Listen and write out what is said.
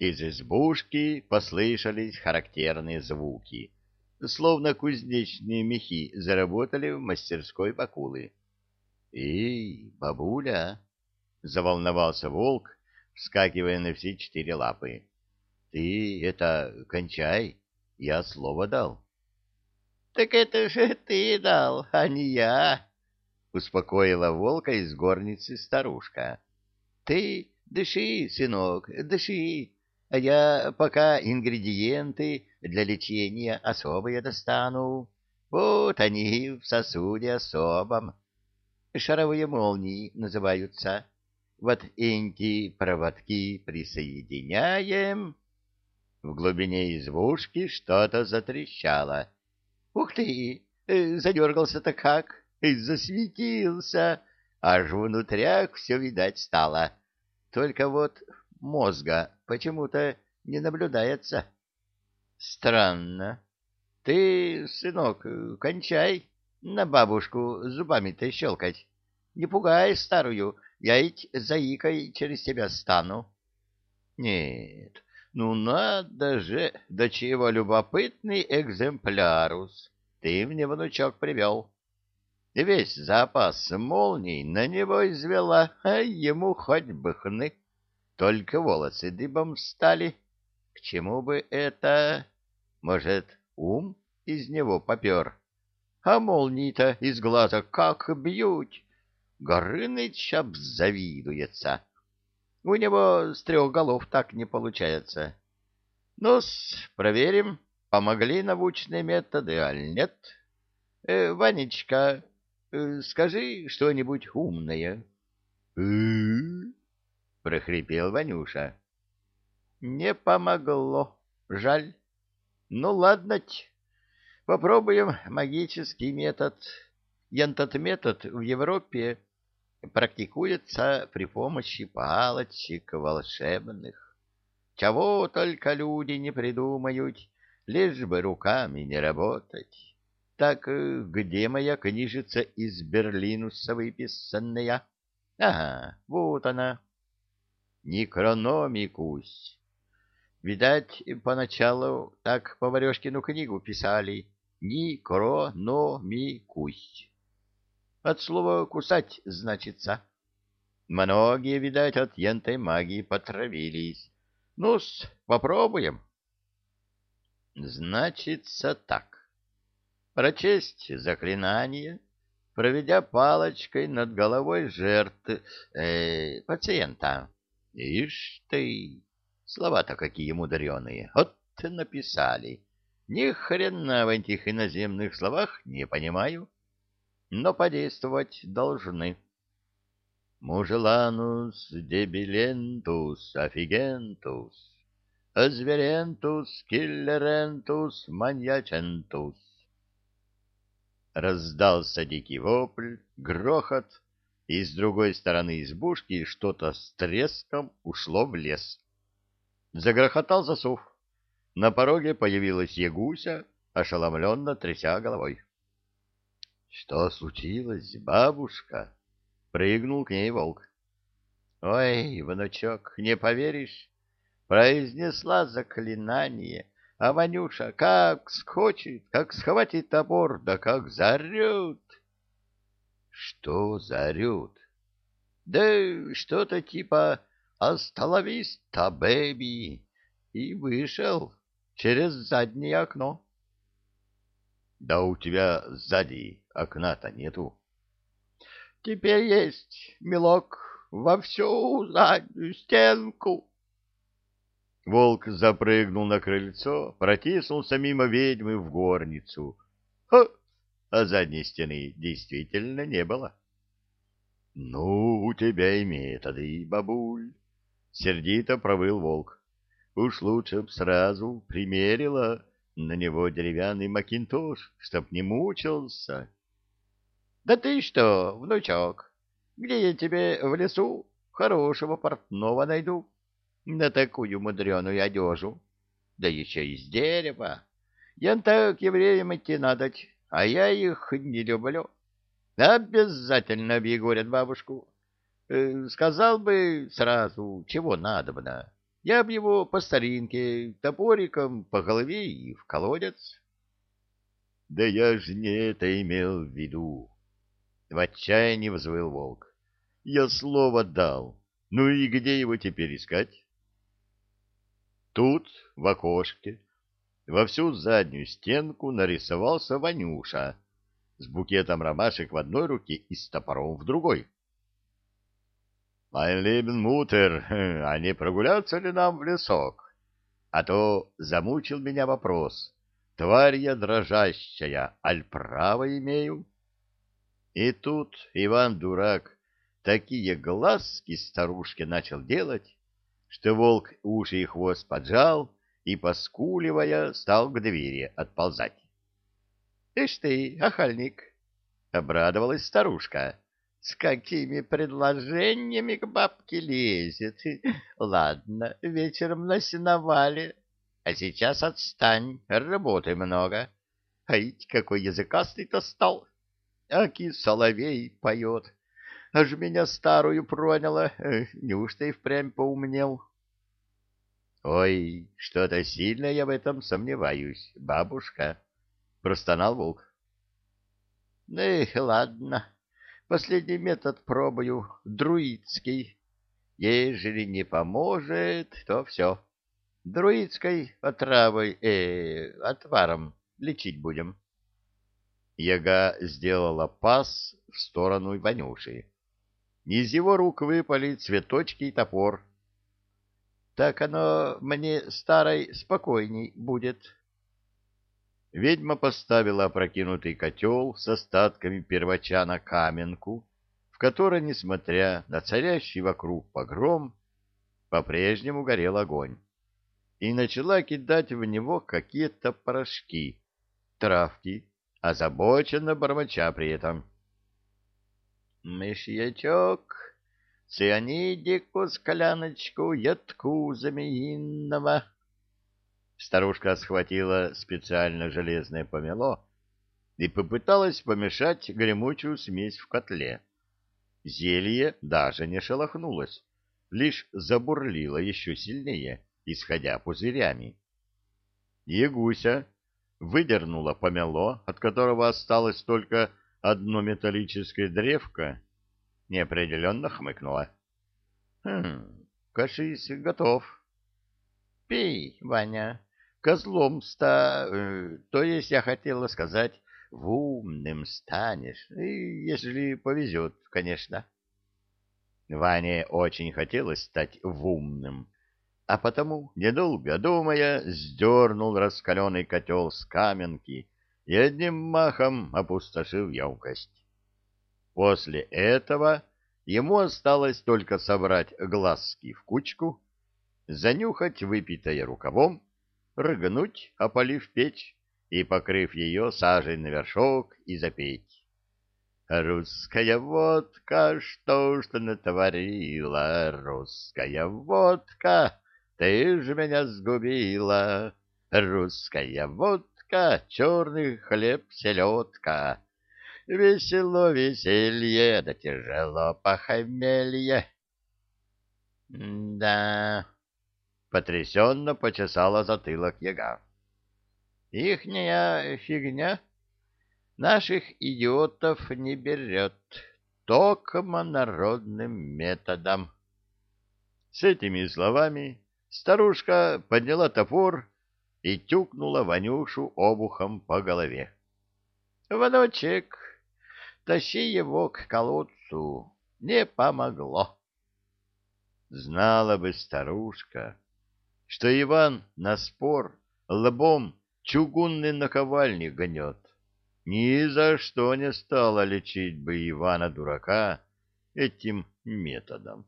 Из избушки послышались характерные звуки, словно кузнечные мехи заработали в мастерской Бакулы. — Эй, бабуля! — заволновался волк, вскакивая на все четыре лапы. — Ты это кончай, я слово дал. — Так это же ты дал, а не я! — успокоила волка из горницы старушка. — Ты дыши, сынок, дыши, я пока ингредиенты для лечения особые достану. Вот они в сосуде особом. Шаровые молнии называются. Вот эти проводки присоединяем. В глубине избушки что-то затрещало. Ух ты! Э, задергался-то как! Засветился! Аж внутрях все видать стало. Только вот мозга почему-то не наблюдается. Странно. Ты, сынок, кончай на бабушку зубами-то щелкать. Не пугай старую, я ведь заикой через тебя стану. Нет, ну надо же, до чего любопытный экземплярус ты мне, внучок, привел. Весь запас молний на него извела, а ему хоть бы хны. Только волосы дыбом стали. К чему бы это? Может, ум из него попер? А молнии-то из глаза как бьют! Горыныч обзавидуется. У него с трех голов так не получается. Ну-с, проверим, помогли научные методы, аль нет. Э, Ванечка, э, скажи что-нибудь умное. «Э-э-э?» — прохрипел Ванюша. — Не помогло. Жаль. Ну, ладно Попробуем магический метод. Этот метод в Европе практикуется при помощи палочек волшебных. Чего только люди не придумают, лишь бы руками не работать. Так где моя книжица из Берлинуса выписанная? Ага, вот она. Некрономикусь. Видать, поначалу так Поварешкину книгу писали. Некрономикусь. От слова «кусать» значится. Многие, видать, от янтой магии потравились. Ну-с, попробуем. Значится так. Прочесть заклинание, проведя палочкой над головой жертвы э, пациента Ишь ты, слова-то какие мудреные, вот написали. Ни хрена в этих иноземных словах не понимаю, но подействовать должны. Мужеланус дебилентус офигентус, азверентус киллерентус маньячентус. Раздался дикий вопль, грохот, и с другой стороны избушки что-то с треском ушло в лес. Загрохотал засов. На пороге появилась Ягуся, ошеломленно тряся головой. — Что случилось, бабушка? — прыгнул к ней волк. — Ой, внучок, не поверишь, произнесла заклинание, а Ванюша как скочит, как схватит топор, да как зарет. Что заорет? Да что-то типа «Остоловиста, бэби!» и вышел через заднее окно. Да у тебя сзади окна-то нету. Теперь есть, милок, во всю заднюю стенку. Волк запрыгнул на крыльцо, протиснулся мимо ведьмы в горницу. Ха! А задней стены действительно не было. — Ну, у тебя и методы, бабуль, — сердито провыл волк. — Уж лучше б сразу примерила на него деревянный макинтош, чтоб не мучился. — Да ты что, внучок, где я тебе в лесу хорошего портного найду на такую мудреную одежу? Да еще из дерева. Я так евреям идти надо, а я их не люблю. Обязательно объегорят бабушку. Э, сказал бы сразу, чего надобно. я б его по старинке топориком по голове и в колодец. — Да я же не это имел в виду. В отчаянии взвыл волк. — Я слово дал. Ну и где его теперь искать? Тут, в окошке, во всю заднюю стенку нарисовался Ванюша с букетом ромашек в одной руке и с топором в другой. «Майн лебен мутер, а не прогуляться ли нам в лесок? А то замучил меня вопрос. Тварь я дрожащая, аль право имею?» И тут Иван-дурак такие глазки старушке начал делать, что волк уши и хвост поджал и, поскуливая, стал к двери отползать. — Ишь ты, охальник! — обрадовалась старушка. — С какими предложениями к бабке лезет? Ладно, вечером на сеновале. А сейчас отстань, работы много. Ай, какой языкастый-то стал! Аки соловей поет. Аж меня старую проняло. Неужто и впрямь поумнел? — Ой, что-то сильно я в этом сомневаюсь, бабушка, — простонал волк. — Ну и ладно, последний метод пробую, друидский. Ежели не поможет, то все. Друидской отравой, э, отваром лечить будем. Яга сделала пас в сторону Иванюши. Из его рук выпали цветочки и топор. Так оно мне старой спокойней будет. Ведьма поставила опрокинутый котел с остатками первача на каменку, в которой, несмотря на царящий вокруг погром, по-прежнему горел огонь, и начала кидать в него какие-то порошки, травки, озабоченно бормоча при этом. Мышьячок, цианидику, скляночку, ядку змеиного. Старушка схватила специально железное помело и попыталась помешать гремучую смесь в котле. Зелье даже не шелохнулось, лишь забурлило еще сильнее, исходя пузырями. Ягуся выдернула помело, от которого осталось только одно металлическое древко, неопределенно хмыкнула. — Хм, кажись, готов. — Пей, Ваня, козлом-ста, э, то есть я хотела сказать, в умным станешь, если повезет, конечно. Ване очень хотелось стать в умным, а потому, недолго думая, сдернул раскаленный котел с каменки и одним махом опустошил емкость. После этого ему осталось только собрать глазки в кучку, занюхать выпитое рукавом, рыгнуть, опалив печь и, покрыв ее сажей на вершок, и запеть. Русская водка, что ж ты натворила, русская водка, ты же меня сгубила, русская водка, черный хлеб, селедка. Весело веселье, да тяжело похмелье. — Да, — потрясенно почесала затылок яга. — Ихняя фигня наших идиотов не берет, токмо народным методом. С этими словами Старушка подняла топор и тюкнула Ванюшу обухом по голове. — Ваночек, тащи его к колодцу. Не помогло. Знала бы старушка, что Иван на спор лбом чугунный наковальник гонет. Ни за что не стала лечить бы Ивана-дурака этим методом.